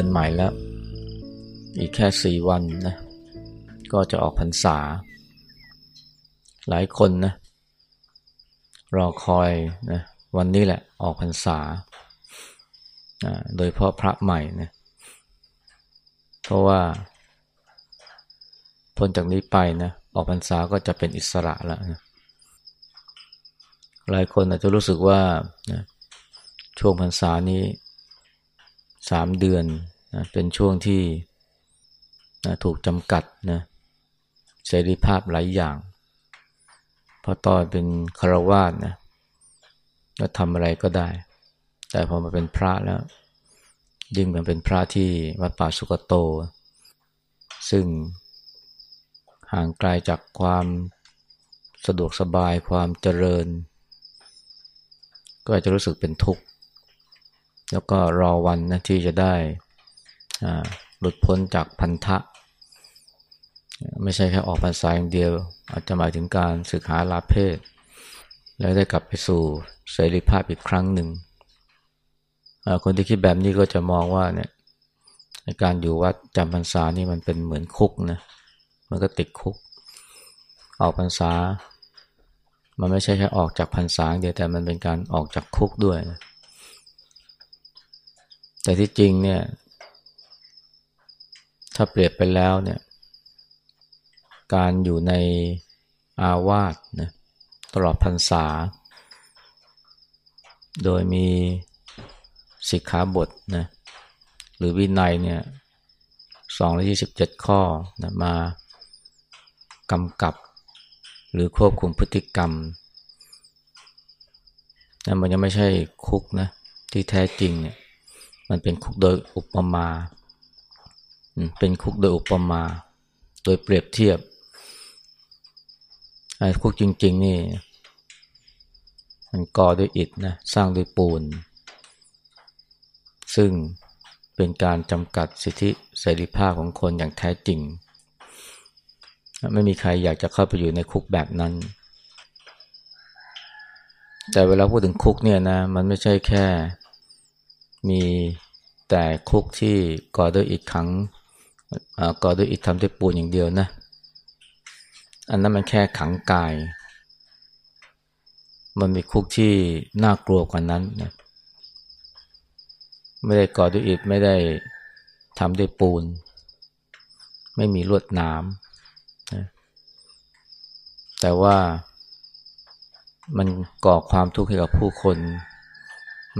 เดือนใหม่แล้ว อีกแค่สี่วันนะก็จะออกพรรษา หลายคนนะรอคอยนะวันนี้แหละออกพรรษา โดยเพราะพระใหม่นะเพราะว่าพ้นจากนี้ไปนะออกพรรษาก็จะเป็นอิสระแล้วนะหลายคนอาจจะรู้สึกว่านะช่วงพรรษานี้ สามเดือนนะเป็นช่วงที่นะถูกจำกัดนะเสรีภาพหลายอย่าง เพราะตอนเป็นคารวาสนะก็ทำอะไรก็ได้ แต่พอมาเป็นพระแล้ว ยิ่งมันเป็นพระที่วัดป่าสุกโต ซึ่งห่างไกลาจากความสะดวกสบายความเจริญ ก็อาจจะรู้สึกเป็นทุกข์ แล้วก็รอวันนะที่จะได้หลุดพ้นจากพันธะ ไม่ใช่แค่ออกพรรษาอย่างเดียว อาจจะหมายถึงการศึกษาลาเพศ แล้วได้กลับไปสู่เสรีภาพอีกครั้งหนึ่ง คนที่คิดแบบนี้ก็จะมองว่าเนี่ยการอยู่วัดจำพรรษานี่มันเป็นเหมือนคุกนะมันก็ติดคุก ออกพรรษา มันไม่ใช่แค่ออกจากพรรษาเดียวแต่มันเป็นการออกจากคุกด้วยนะ แต่ที่จริงเนี่ย ถ้าเปรียบไปแล้วเนี่ย การอยู่ในอาวาสนะตลอดพรรษา โดยมีสิกขาบทนะหรือวินัยเนี่ยสองร้อยี่สิบเจ็ดข้อนะมากำกับ หรือควบคุมพฤติกรรมนั่มันยังไม่ใช่คุกนะที่แท้จริงเนี่ย มันเป็นคุกโดยอุปมา เป็นคุกโดยอุปมา โดยเปรียบเทียบไอ้คุกจริง ๆ นี่ มันก่อด้วยอิฐนะ สร้างด้วยปูน ซึ่งเป็นการจำกัดสิทธิเสรีภาพของคนอย่างแท้จริง ไม่มีใครอยากจะเข้าไปอยู่ในคุกแบบนั้น แต่เวลาพูดถึงคุกเนี่ยนะ มันไม่ใช่แค่ มีแต่คุกที่ก่อด้วยอิฐขังก่อด้วยอิฐทำด้วยปูนอย่างเดียวนะ อันนั้นมันแค่ขังกาย มันมีคุกที่น่ากลัวกว่านั้นนะไม่ได้ก่อด้วยอิฐไม่ได้ทำด้วยปูน ไม่มีลวดหนามแต่ว่ามันก่อความทุกข์ให้กับผู้คน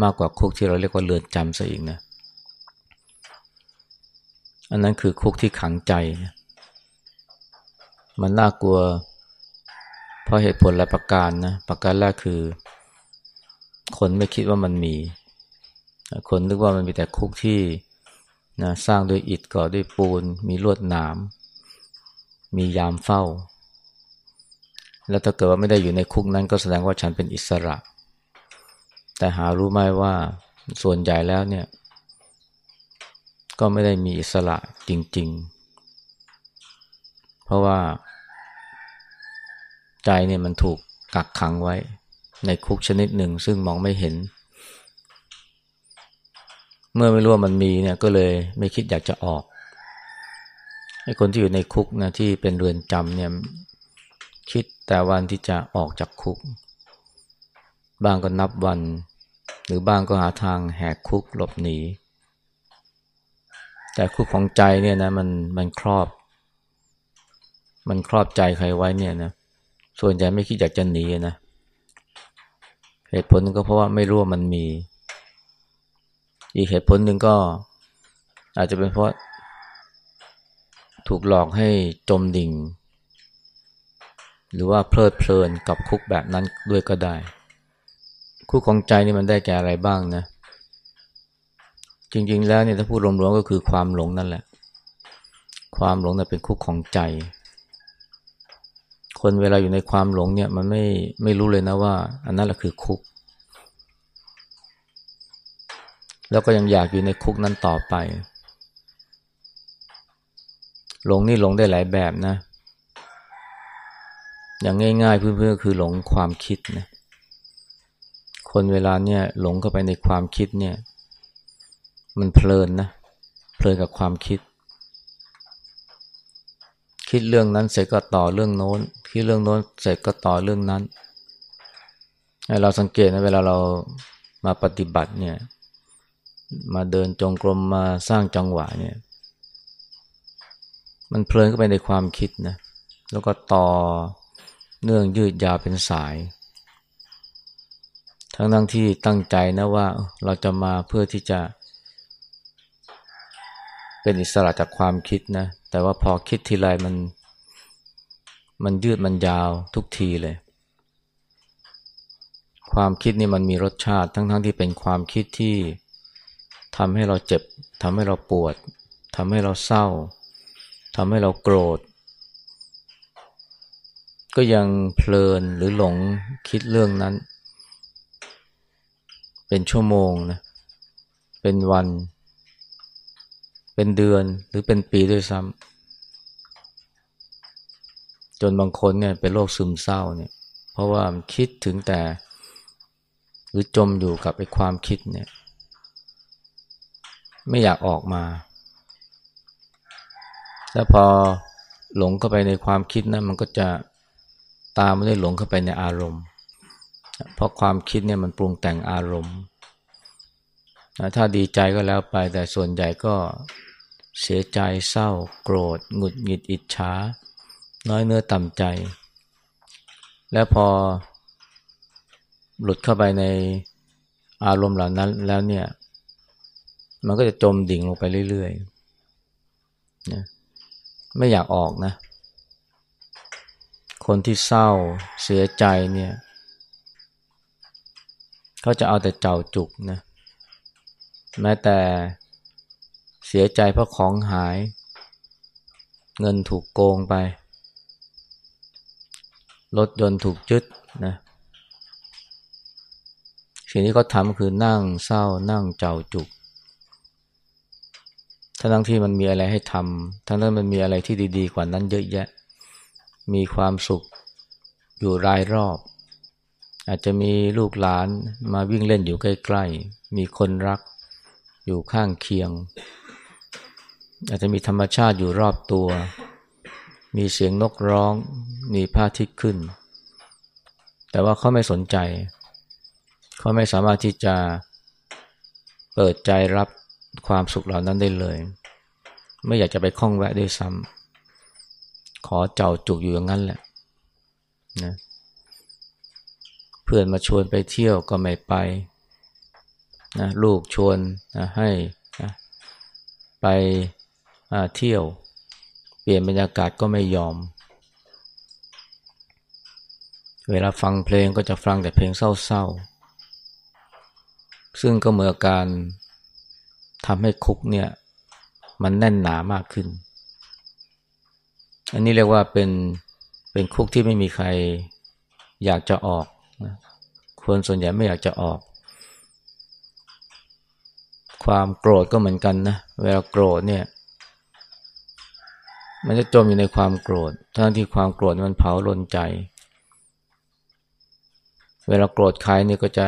มากกว่าคุกที่เราเรียกว่าเรือนจำซะอีกนะ อันนั้นคือคุกที่ขังใจนะมันน่ากลัว เพราะเหตุผลและประการนะ ประการแรกคือ คนไม่คิดว่ามันมี คนนึกว่ามันมีแต่คุกที่นะสร้างด้วยอิฐก่อด้วยปูน มีลวดหนาม มียามเฝ้า แล้วถ้าเกิดว่าไม่ได้อยู่ในคุกนั้นก็แสดงว่าฉันเป็นอิสระ แต่หารู้ไหมว่าส่วนใหญ่แล้วเนี่ย ก็ไม่ได้มีอิสระจริง ๆ เพราะว่า ใจเนี่ยมันถูกกักขังไว้ ในคุกชนิดหนึ่งซึ่งมองไม่เห็น เมื่อไม่รู้ว่ามันมีเนี่ยก็เลยไม่คิดอยากจะออกไอ้คนที่อยู่ในคุกนะที่เป็นเรือนจำเนี่ยคิดแต่วันที่จะออกจากคุก บางก็นับวัน หรือบางก็หาทางแหกคุกหลบหนี แต่คุกของใจเนี่ยนะมันมันครอบ มันครอบใจใครไว้เนี่ยนะส่วนใหญ่ไม่คิดอยากจะหนีนะเหตุผลก็เพราะว่าไม่รู้ว่ามันมี อีกเหตุผลหนึ่งก็ อาจจะเป็นเพราะ ถูกหลอกให้จมดิ่ง หรือว่าเพลิดเพลินกับคุกแบบนั้นด้วยก็ได้ คุกของใจนี่มันได้แก่อะไรบ้างนะ จริง ๆ แล้วเนี่ยถ้าพูดรวมๆก็คือความหลงนั่นแหละ ความหลงนั่นเป็นคุกของใจ คนเวลาอยู่ในความหลงเนี่ยมันไม่ไม่รู้เลยนะว่า อันนั้นแหละคือคุก แล้วก็ยังอยากอยู่ในคุกนั้นต่อไป หลงนี่หลงได้หลายแบบนะ อย่างง่ายๆเพื่อนๆคือหลงความคิดนะ คนเวลาเนี่ยหลงเข้าไปในความคิดเนี่ย มันเพลินนะ เพลินกับความคิด คิดเรื่องนั้นเสร็จก็ต่อเรื่องโน้น คิดเรื่องโน้นเสร็จก็ต่อเรื่องนั้น เราสังเกตนะเวลาเรามาปฏิบัติเนี่ย มาเดินจงกรมมาสร้างจังหวะเนี่ย มันเพลินเข้าไปในความคิดนะ แล้วก็ต่อเนื่องยืดยาวเป็นสาย ทั้งทั้งที่ตั้งใจนะว่าเราจะมาเพื่อที่จะ เป็นอิสระจากความคิดนะ แต่ว่าพอคิดทีไรมัน มันยืดมันยาวทุกทีเลย ความคิดนี่มันมีรสชาติ ทั้งๆทที่เป็นความคิดที่ทำให้เราเจ็บทำให้เราปวดทำให้เราเศร้าทำให้เราโกรธ ก็ยังเพลินหรือหลงคิดเรื่องนั้น เป็นชั่วโมงนะ เป็นวัน เป็นเดือนหรือเป็นปีด้วยซ้ำจนบางคนเนี่ยเป็นโรคซึมเศร้าเนี่ย เพราะว่าคิดถึงแต่ หรือจมอยู่กับไอ้ความคิดเนี่ย ไม่อยากออกมา แล้วพอหลงเข้าไปในความคิดนะมันก็จะตามไม่ได้หลงเข้าไปในอารมณ์ เพราะความคิดเนี่ยมันปรุงแต่งอารมณ์ถ้าดีใจก็แล้วไปแต่ส่วนใหญ่ก็เสียใจเศร้า โกรธ หงุดหงิดอิจฉาน้อยเนื้อต่ำใจ แล้วพอหลุดเข้าไปในอารมณ์เหล่านั้นแล้วเนี่ย มันก็จะจมดิ่งลงไปเรื่อยๆนะไม่อยากออกนะ คนที่เศร้าเสียใจเนี่ย เขาจะเอาแต่เจ้าจุกนะแม้แต่เสียใจเพราะของหาย เงินถูกโกงไป รถยนต์ถูกจึดนะสิ่งที่เขาทำคือนั่งเศร้านั่งเจ้าจุกทั้งที่มันมีอะไรให้ทำทั้งนั้นมันมีอะไรที่ดี ๆ กว่านั้นเยอะแยะ มีความสุขอยู่รายรอบ อาจจะมีลูกหลานมาวิ่งเล่นอยู่ใกล้ๆ มีคนรักอยู่ข้างเคียง อาจจะมีธรรมชาติอยู่รอบตัว มีเสียงนกร้อง มีพระอาทิตย์ขึ้น แต่ว่าเขาไม่สนใจ เขาไม่สามารถที่จะเปิดใจรับความสุขเหล่านั้นได้เลย ไม่อยากจะไปคล้องแวะด้วยซ้ำขอเจ้าจุกอยู่อย่างนั้นแหละนะเพื่อนมาชวนไปเที่ยวก็ไม่ไปนะลูกชวนนะให้นะไปเที่ยว เปลี่ยนบรรยากาศก็ไม่ยอม เวลาฟังเพลงก็จะฟังแต่เพลงเศร้าๆ ซึ่งก็เหมือนการทำให้คุกเนี่ย มันแน่นหนามากขึ้น อันนี้เรียกว่าเป็นเป็นคุกที่ไม่มีใครอยากจะออก นะคนส่วนใหญ่ไม่อยากจะออก ความโกรธก็เหมือนกันนะ เวลาโกรธเนี่ย มันจะจมอยู่ในความโกรธ ทั้งที่ความโกรธมันเผาลนใจ เวลาโกรธใครเนี่ยก็จะ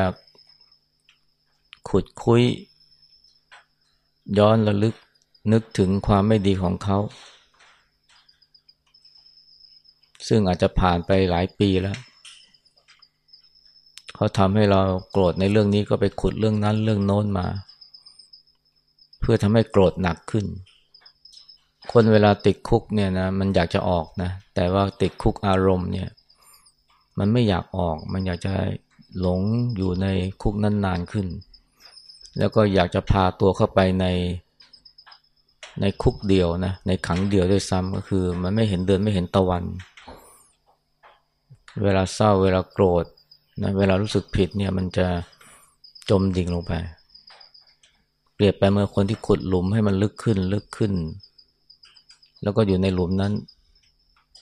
ขุดคุย ย้อนระลึกนึกถึงความไม่ดีของเขา ซึ่งอาจจะผ่านไปหลายปีแล้ว เขาทำให้เราโกรธในเรื่องนี้ก็ไปขุดเรื่องนั้นเรื่องโน้นมา เพื่อทำให้โกรธหนักขึ้น คนเวลาติดคุกเนี่ยนะมันอยากจะออกนะ แต่ว่าติดคุกอารมณ์เนี่ย มันไม่อยากออก มันอยากจะหลงอยู่ในคุกนั้นนานขึ้น แล้วก็อยากจะพาตัวเข้าไปในในคุกเดียวนะในขังเดียวด้วยซ้ำก็คือ มันไม่เห็นเดินไม่เห็นตะวัน เวลาเศร้าเวลาโกรธ นะเวลารู้สึกผิดเนี่ยมันจะจมดิ่งลงไป เปรียบไปเมื่อคนที่ขุดหลุมให้มันลึกขึ้นลึกขึ้น แล้วก็อยู่ในหลุมนั้น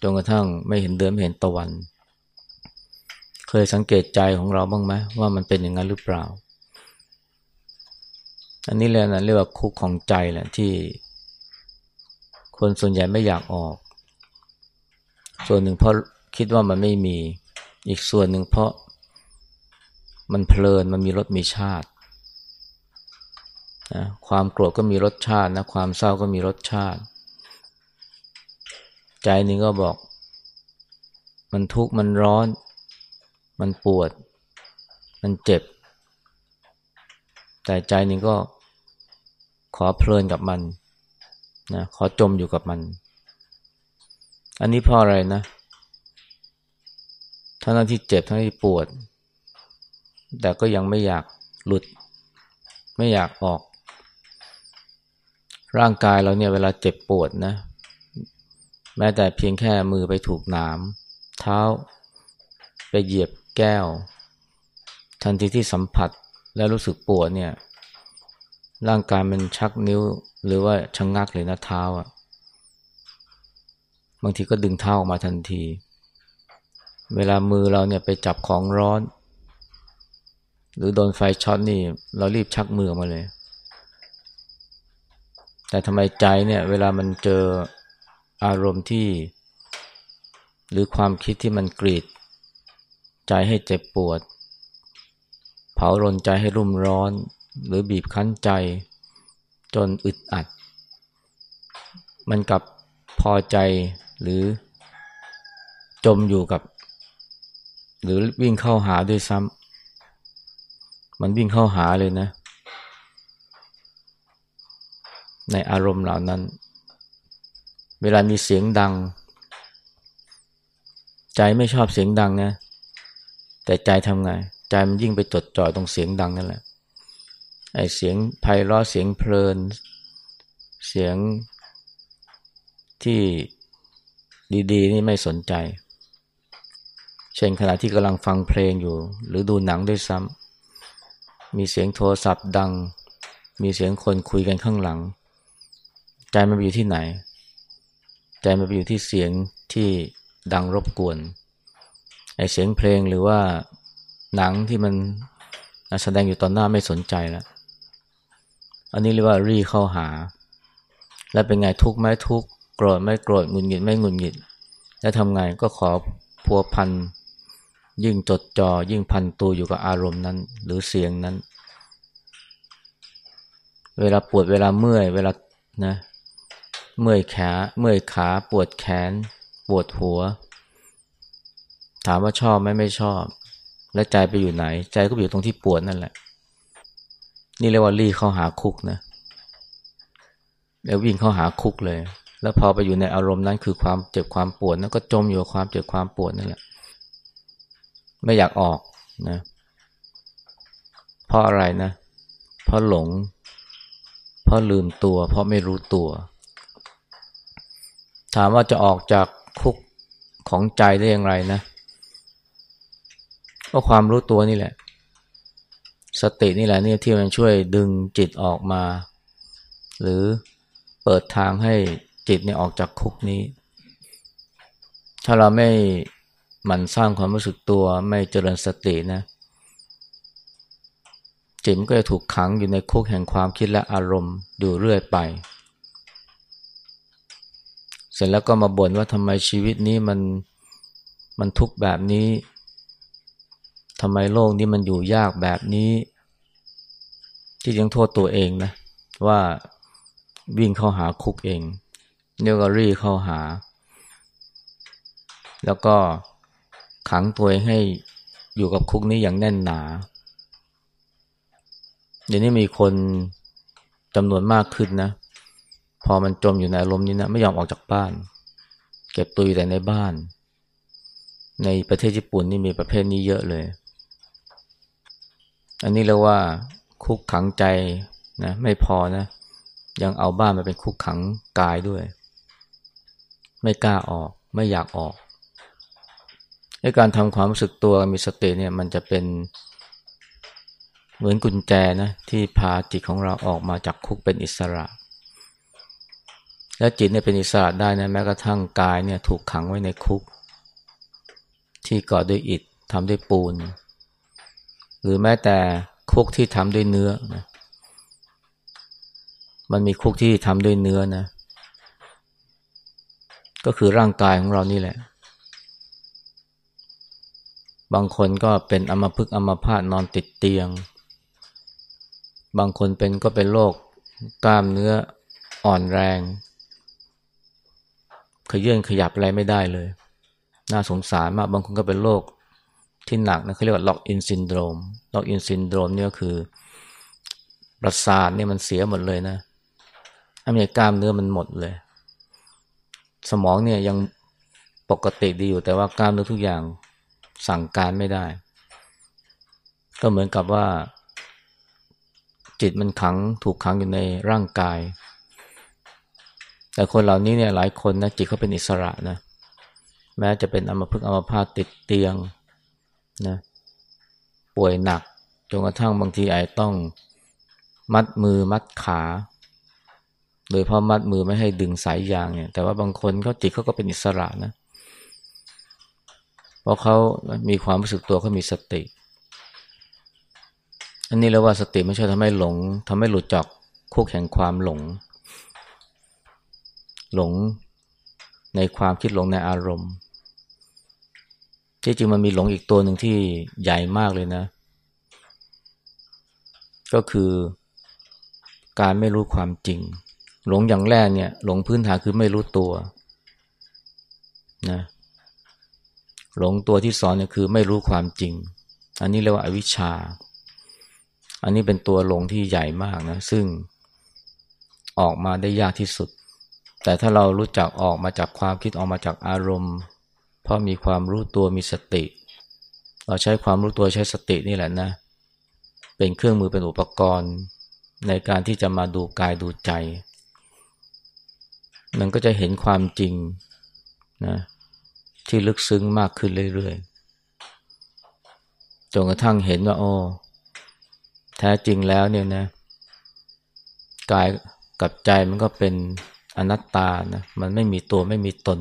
จนกระทั่งไม่เห็นเดินไม่เห็นตะวัน เคยสังเกตใจของเราบ้างไหมว่ามันเป็นอย่างนั้นหรือเปล่า อันนี้เลยนะเรียกว่าคุกของใจแหละที่ คนส่วนใหญ่ไม่อยากออก ส่วนหนึ่งเพราะคิดว่ามันไม่มีอีกส่วนหนึ่งเพราะ มันเพลินมันมีรสมีชาตินะความโกรธก็มีรสชาตินะความเศร้าก็มีรสชาติ ใจนึงก็บอก มันทุกข์มันร้อน มันปวด มันเจ็บ แต่ใจนึงก็ขอเพลินกับมันนะขอจมอยู่กับมัน อันนี้เพราะอะไรนะทั้งที่เจ็บทั้งที่ปวด แต่ก็ยังไม่อยากหลุด ไม่อยากออก ร่างกายเราเนี่ยเวลาเจ็บปวดนะ แม้แต่เพียงแค่มือไปถูกหนามเท้าไปเหยียบแก้ว ทันทีที่สัมผัสแล้วรู้สึกปวดเนี่ย ร่างกายมันชักนิ้ว หรือว่าชะงงักเลยนะเท้าอะ่ะบางทีก็ดึงเท้าออกมาทันที เวลามือเราเนี่ยไปจับของร้อน หรือโดนไฟช็อตนี่ เรารีบชักมือออกมาเลย แต่ทำไมใจเนี่ย เวลามันเจออารมณ์ที่ หรือความคิดที่มันกรีด ใจให้เจ็บปวด เผารนใจให้รุ่มร้อน หรือบีบคั้นใจ จนอึดอัด มันกับพอใจหรือจมอยู่กับ หรือวิ่งเข้าหาด้วยซ้ำ มันวิ่งเข้าหาเลยนะ ในอารมณ์เหล่านั้น เวลามีเสียงดัง ใจไม่ชอบเสียงดังนะแต่ใจทำไง ใจมันยิ่งไปจดจ่อตรงเสียงดังนั่นแหละไอเสียงไพเราะเสียงเพลิน เสียงที่ดีๆ นี่ไม่สนใจ เช่นขณะที่กำลังฟังเพลงอยู่ หรือดูหนังด้วยซ้ำ มีเสียงโทรศัพท์ดัง มีเสียงคนคุยกันข้างหลัง ใจมันไปอยู่ที่ไหน ใจมันไปอยู่ที่เสียงที่ดังรบกวนไอเสียงเพลงหรือว่าหนังที่มันแสดงอยู่ตอนหน้าไม่สนใจแล้ว อันนี้เรียกว่ารีเข้าหา แล้วเป็นไงทุกข์ไหมทุกข์โกรธไม่โกรธหงุดหงิดไม่หงุดหงิด แล้วทำไงก็ขอพัวพัน ยิ่งจดจอ่อยิ่งพันตัวอยู่กับอารมณ์นั้น หรือเสียงนั้น เวลาปวดเวลาเมื่อย เวลานะเมื่อยขาเมื่อยขาปวดแขน ปวดหัว ถามว่าชอบไหมไม่ชอบ และใจไปอยู่ไหน ใจก็อยู่ตรงที่ปวดนั่นแหละ นี่เรียกว่ารีเข้าหาคุกนะแล้ววิ่งเข้าหาคุกเลย แล้วพอไปอยู่ในอารมณ์นั้นคือความเจ็บความปวดนั้นก็จมอยู่กับความเจ็บความปวดนั่นแหละ ไม่อยากออกนะ เพราะอะไรนะ เพราะหลง เพราะลืมตัว เพราะไม่รู้ตัว ถามว่าจะออกจากคุกของใจได้อย่างไรนะ ก็ความรู้ตัวนี่แหละ สตินี่แหละนี่ที่มันช่วยดึงจิตออกมา หรือเปิดทางให้จิตเนี่ยออกจากคุกนี้ ถ้าเราไม่ มันสร้างความรู้สึกตัวไม่เจริญสตินะจิตก็จะถูกขังอยู่ในคุกแห่งความคิดและอารมณ์อยู่เรื่อยไป เสร็จแล้วก็มาบ่นว่าทำไมชีวิตนี้มันมันทุกข์แบบนี้ทำไมโลกนี้มันอยู่ยากแบบนี้ ที่ยังโทษตัวเองนะ ว่าวิ่งเข้าหาคุกเองเนี่ยก็รีเข้าหา แล้วก็ ขังตัวเองให้อยู่กับคุกนี้อย่างแน่นหนา เดี๋ยวนี้มีคนจำนวนมากขึ้นนะ พอมันจมอยู่ในอารมณ์นี้นะ ไม่ยอมออกจากบ้าน เก็บตัวอยู่แต่ในบ้าน ในประเทศญี่ปุ่นนี่มีประเภทนี้เยอะเลย อันนี้เรียกว่า คุกขังใจนะไม่พอนะ ยังเอาบ้านมาเป็นคุกขังกายด้วย ไม่กล้าออก ไม่อยากออก การทำความรู้สึกตัวมีสติเนี่ยมันจะเป็นเหมือนกุญแจนะที่พาจิตของเราออกมาจากคุกเป็นอิสระ และจิตเนี่ยเป็นอิสระได้นะแม้กระทั่งกายเนี่ยถูกขังไว้ในคุก ที่ก่อด้วยอิฐทำด้วยปูน หรือแม้แต่คุกที่ทำด้วยเนื้อนะมันมีคุกที่ทำด้วยเนื้อนะ ก็คือร่างกายของเรานี่แหละ บางคนก็เป็นอัมพฤกษ์อัมพาตนอนติดเตียง บางคนเป็นก็เป็นโรคกล้ามเนื้ออ่อนแรง เขยื้อนขยับอะไรไม่ได้เลย น่าสงสารมาก บางคนก็เป็นโรคที่หนักนะเขาเรียกว่า locked-in syndrome locked-in syndrome นี่ก็คือ ประสาทเนี่ยมันเสียหมดเลยนะถ้ามีกล้ามเนื้อมันหมดเลย สมองเนี่ยยังปกติดีอยู่แต่ว่ากล้ามเนื้อทุกอย่าง สั่งการไม่ได้ ก็เหมือนกับว่า จิตมันขังถูกขังอยู่ในร่างกาย แต่คนเหล่านี้เนี่ยหลายคนนะจิตเขาเป็นอิสระนะแม้จะเป็นอมพึกอมพาตติดเตียงนะป่วยหนักจนกระทั่งบางทีไอต้องมัดมือมัดขา โดยเพราะมัดมือไม่ให้ดึงสายยางเนี่ย แต่ว่าบางคนเขาจิตเขาก็เป็นอิสระนะ เพราะเขามีความรู้สึกตัวเขามีสติ อันนี้เรียกว่าสติไม่ใช่ทำให้หลงทำให้หลุดจากคุกแห่งความหลง หลงในความคิดหลงในอารมณ์ ที่จริงมันมีหลงอีกตัวหนึ่งที่ใหญ่มากเลยนะ ก็คือการไม่รู้ความจริง หลงอย่างแรกเนี่ย หลงพื้นฐานคือไม่รู้ตัวนะ หลงตัวที่สองเนี่ยคือไม่รู้ความจริง อันนี้เรียกว่าอาวิชชา อันนี้เป็นตัวหลงที่ใหญ่มากนะ ซึ่งออกมาได้ยากที่สุด แต่ถ้าเรารู้จักออกมาจากความคิดออกมาจากอารมณ์ เพราะมีความรู้ตัวมีสติ เราใช้ความรู้ตัวใช้สตินี่แหละนะ เป็นเครื่องมือเป็นอุปกรณ์ ในการที่จะมาดูกายดูใจ มันก็จะเห็นความจริงนะ ที่ลึกซึ้งมากขึ้นเรื่อยๆจนกระทั่งเห็นว่าโอ้แท้จริงแล้วเนี่ยนะกายกับใจมันก็เป็นอนัตตานะมันไม่มีตัวไม่มีตน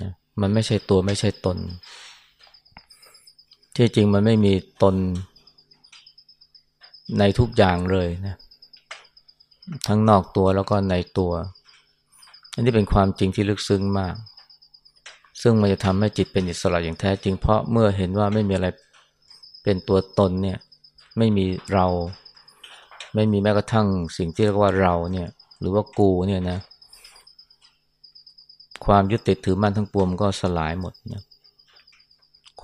นะมันไม่ใช่ตัวไม่ใช่ตน ที่จริงมันไม่มีตนในทุกอย่างเลยนะทั้งนอกตัวแล้วก็ในตัว อันนี้เป็นความจริงที่ลึกซึ้งมาก ซึ่งมันจะทำให้จิตเป็นอิสระอย่างแท้จริง เพราะเมื่อเห็นว่าไม่มีอะไรเป็นตัวตนเนี่ยไม่มีเรา ไม่มีแม้กระทั่งสิ่งที่เรียกว่าเราเนี่ยหรือว่ากูเนี่ยนะ ความยึดติดถือมั่นทั้งปวงก็สลายหมดนะ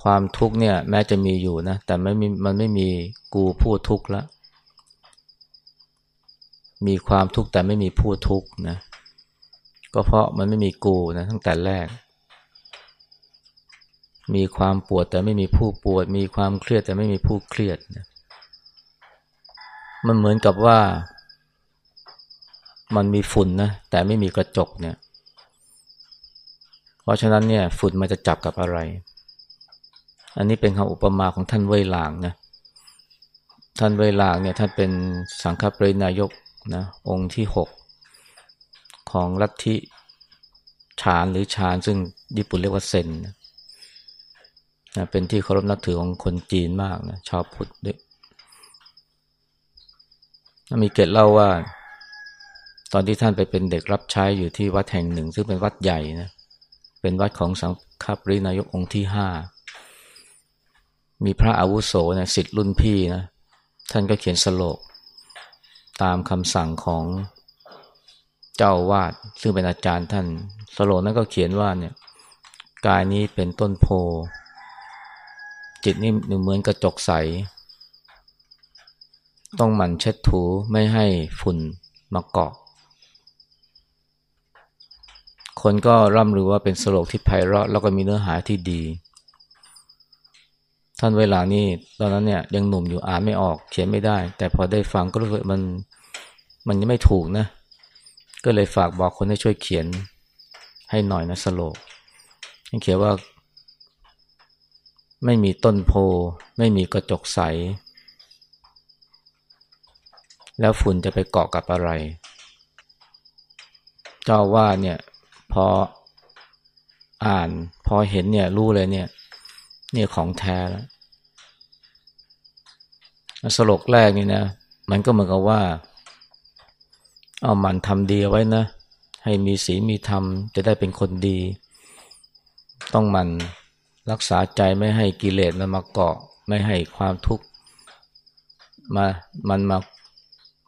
ความทุกข์เนี่ยแม้จะมีอยู่นะ แต่ไม่มีมันไม่มีกูพูดทุกข์ล้วมีความทุกข์แต่ไม่มีผู้ทุกข์นะ ก็เพราะมันไม่มีกูนะตั้งแต่แรก มีความปวดแต่ไม่มีผู้ปวด มีความเครียดแต่ไม่มีผู้เครียดนะมันเหมือนกับว่า มันมีฝุ่นนะแต่ไม่มีกระจกเนี่ย เพราะฉะนั้นเนี่ยฝุ่นมันจะจับกับอะไร อันนี้เป็นคำอุปมาของท่านเวลางนะท่านเวลางเนี่ยท่านเป็นสังฆปรินายกนะองค์ที่หกของลัทธิฌานหรือฌานซึ่งญี่ปุ่นเรียกว่าเซนนะ เป็นที่เคารพนับถือของคนจีนมากนะชาวพุทธด้วยมีเกตเล่าว่า ตอนที่ท่านไปเป็นเด็กรับใช้อยู่ที่วัดแห่งหนึ่ง ซึ่งเป็นวัดใหญ่นะเป็นวัดของสังฆปรินายกองค์ที่ห้ามีพระอาวุโสนะสิทธิ์รุ่นพี่นะท่านก็เขียนสโลก ตามคำสั่งของเจ้าวาดซึ่งเป็นอาจารย์ท่านสโลกนั้นก็เขียนว่าเนี่ยกายนี้เป็นต้นโพ จิตนี่เหมือนกระจกใส ต้องหมั่นเช็ดถูไม่ให้ฝุ่นมาเกาะ คนก็ร่ำลือว่าเป็นสโลกที่ไพเราะแล้วก็มีเนื้อหาที่ดี ท่านเวลานี้ตอนนั้นเนี่ยยังหนุ่มอยู่อ่านไม่ออก เขียนไม่ได้ แต่พอได้ฟังก็รู้สึกมันมันยังไม่ถูกนะ ก็เลยฝากบอกคนให้ช่วยเขียนให้หน่อยนะสโลกให้เขียนว่า ไม่มีต้นโพ ไม่มีกระจกใส แล้วฝุ่นจะไปเกาะกับอะไร เจ้าว่าเนี่ยพออ่านพอเห็นเนี่ยรู้เลยเนี่ยเนี่ยของแท้แล้วสโลกแรกนี่นะ มันก็เหมือนกับว่า เอามันทำดีเอาไว้นะ ให้มีศีลมีธรรม จะได้เป็นคนดี ต้องมัน รักษาใจไม่ให้กิเลสมันมาเกาะ ไม่ให้ความทุกข์มามันมา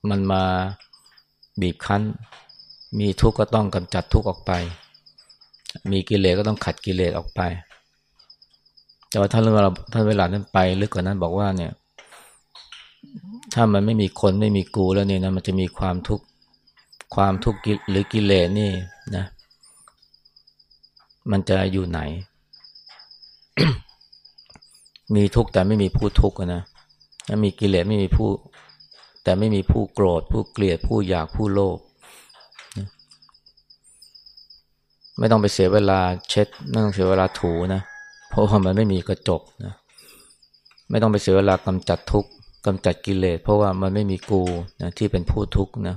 มันมาบีบคั้น มีทุกข์ก็ต้องกำจัดทุกข์ออกไป มีกิเลสก็ต้องขัดกิเลสออกไป แต่ว่าถ้านเวลาถ้าเวลานั้นไปลึกกว่านั้นบอกว่าเนี่ย ถ้ามันไม่มีคนไม่มีกูแล้วเนี่ยนะมันจะมีความทุกข์ความทุกข์หรือกิเลสนี่นะ มันจะอยู่ไหน มีทุกข์แต่ไม่มีผู้ทุกข์นะมีกิเลสไม่มีผู้ แต่ไม่มีผู้โกรธ ผู้เกลียดผู้อยากผู้โลภไม่ต้องไปเสียเวลาเช็ดไม่ต้องเสียเวลาถูนะเพราะว่ามันไม่มีกระจกนะไม่ต้องไปเสียเวลากำจัดทุกข์กำจัดกิเลสเพราะว่ามันไม่มีกูนะที่เป็นผู้ทุกข์นะ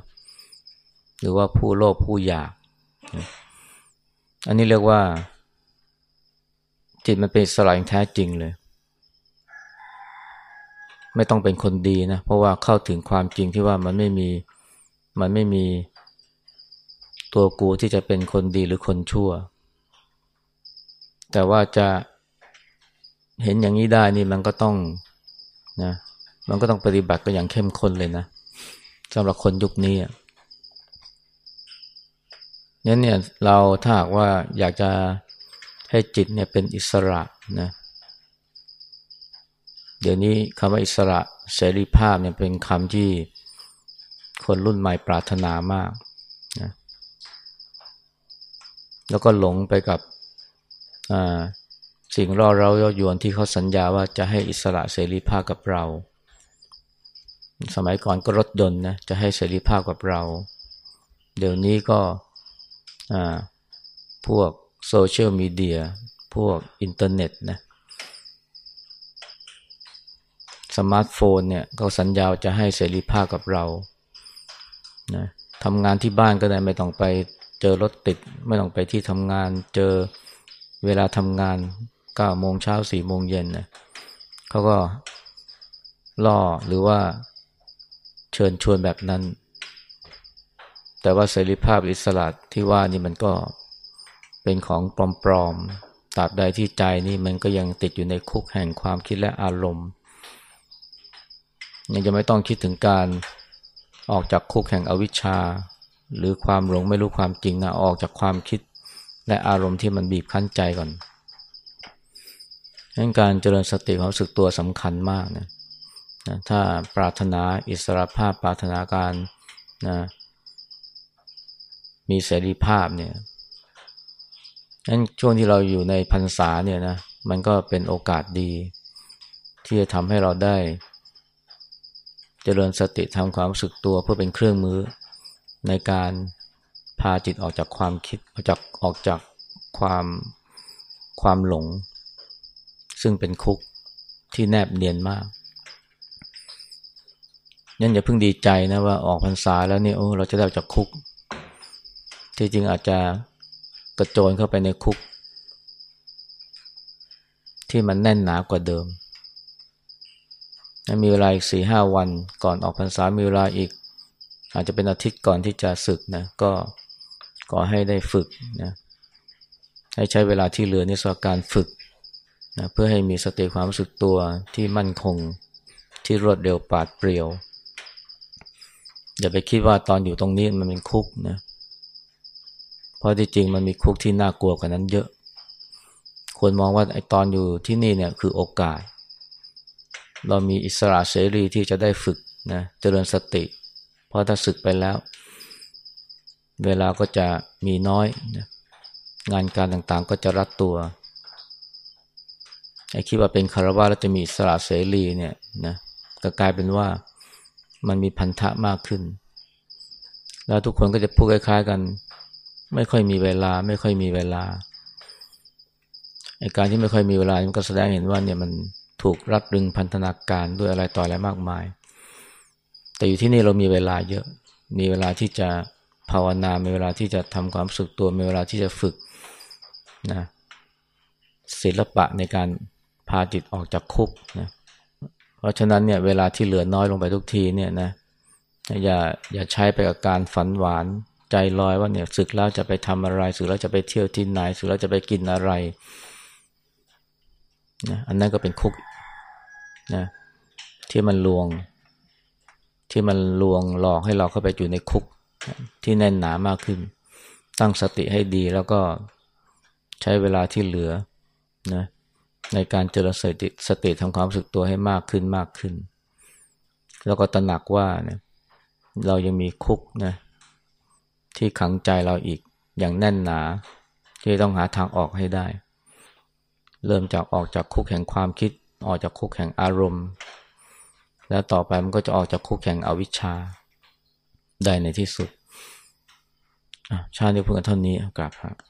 หรือว่าผู้โลภผู้อยาก อันนี้เรียกว่า จิตมันเป็นสลายแท้จริงเลย ไม่ต้องเป็นคนดีนะ เพราะว่าเข้าถึงความจริงที่ว่ามันไม่มีมันไม่มีตัวกูที่จะเป็นคนดีหรือคนชั่ว แต่ว่าจะเห็นอย่างนี้ได้นี่มันก็ต้องนะมันก็ต้องปฏิบัติกันอย่างเข้มข้นเลยนะสำหรับคนยุคนี้นั้นเนี่ยเราถ้าหากว่าอยากจะ ให้จิตเนี่ยเป็นอิสระนะเดี๋ยวนี้คำว่าอิสระเสรีภาพเนี่ยเป็นคำที่คนรุ่นใหม่ปรารถนามากนะแล้วก็หลงไปกับสิ่งร่อเรายอยวนที่เขาสัญญาว่าจะให้อิสระเสรีภาพกับเรา สมัยก่อนก็รถยนต์นะจะให้เสรีภาพกับเรา เดี๋ยวนี้ก็พวก โซเชียลมีเดีย พวกอินเทอร์เน็ตนะ สมาร์ทโฟนเนี่ยเขาสัญญาจะให้เสรีภาพกับเรา นะทำงานที่บ้านก็ได้ไม่ต้องไปเจอรถติด ไม่ต้องไปที่ทำงานเจอเวลาทำงานเก้าโมงเช้าสี่โมงเย็นนะเขาก็ล่อหรือว่าเชิญชวนแบบนั้น แต่ว่าเสรีภาพอิสระที่ว่านี่มันก็ เป็นของปลอมๆตราบใดที่ใจนี่มันก็ยังติดอยู่ในคุกแห่งความคิดและอารมณ์ ยังจะไม่ต้องคิดถึงการออกจากคุกแห่งอวิชชา หรือความหลงไม่รู้ความจริงนะออกจากความคิดและอารมณ์ที่มันบีบคั้นใจก่อนดังการเจริญสติความสึกตัวสำคัญมากนะนะถ้าปรารถนาอิสรภาพปรารถนาการนะมีเสรีภาพเนี่ย นั้นช่วงที่เราอยู่ในพรรษาเนี่ยนะ มันก็เป็นโอกาสดี ที่จะทำให้เราได้ เจริญสติทำความรู้สึกตัวเพื่อเป็นเครื่องมือ ในการพาจิตออกจากความคิด ออกจากออกจากความความหลง ซึ่งเป็นคุกที่แนบเนียนมากนั่นอย่าเพิ่งดีใจนะว่าออกพรรษาแล้วเนี่ยโอ้เราจะได้ออกจากคุก ที่จริงอาจจะ กระโจนเข้าไปในคุก ที่มันแน่นหนากว่าเดิม มีเวลาอีกสี่ห้าวันก่อนออกพรรษามีเวลาอีก อาจจะเป็นอาทิตย์ก่อนที่จะศึกนะก็ก็ให้ได้ฝึกนะให้ใช้เวลาที่เหลือในสำหรับการฝึกนะเพื่อให้มีสติความรู้สึกตัวที่มั่นคงที่รวดเร็วปาดเปรียว อย่าไปคิดว่าตอนอยู่ตรงนี้มันเป็นคุกนะ เพราะที่จริงมันมีคุกที่น่ากลัวกว่านั้นเยอะ ควรมองว่าไอ้ตอนอยู่ที่นี่เนี่ยคือโอกาส เรามีอิสระเสรีที่จะได้ฝึกนะเจริญสติ เพราะถ้าศึกไปแล้ว เวลาก็จะมีน้อยนะงานการต่างๆก็จะรัดตัวไอ้คิดว่าเป็นคารวะแล้วจะมีอิสระเสรีเนี่ยนะก็กลายเป็นว่ามันมีพันธะมากขึ้น แล้วทุกคนก็จะพูดคล้ายๆกัน ไม่ค่อยมีเวลา ไม่ค่อยมีเวลาไอการที่ไม่ค่อยมีเวลามันก็แสดงเห็นว่าเนี่ยมันถูกรัดรึงพันธนาการด้วยอะไรต่ออะไรมากมาย แต่อยู่ที่นี่เรามีเวลาเยอะ มีเวลาที่จะภาวนา มีเวลาที่จะทำความสึกตัว มีเวลาที่จะฝึกนะศิลปะในการพาจิตออกจากคุกนะ เพราะฉะนั้นเนี่ยเวลาที่เหลือน้อยลงไปทุกทีเนี่ยนะ อย่าอย่าใช้ไปกับการฝันหวาน ใจลอยว่าเนี่ยศึกแล้วจะไปทำอะไรศึกแล้วจะไปเที่ยวที่ไหนศึกแล้วจะไปกินอะไรนะอันนั้นก็เป็นคุกนะที่มันลวง ที่มันลวงหลอกให้เราเข้าไปอยู่ในคุกที่แน่นหนามากขึ้น ตั้งสติให้ดีแล้วก็ใช้เวลาที่เหลือนะในการเจริญสติสติทำความรู้สึกตัวให้มากขึ้นมากขึ้น แล้วก็ตระหนักว่าเนี่ยเรายังมีคุกนะ ที่ขังใจเราอีกอย่างแน่นหนา ที่ต้องหาทางออกให้ได้ เริ่มจากออกจากคุกแห่งความคิด ออกจากคุกแห่งอารมณ์ แล้วต่อไปมันก็จะออกจากคุกแห่งอวิชชา ได้ในที่สุดชาตินี้เพื่อนเท่านี้กราบครับ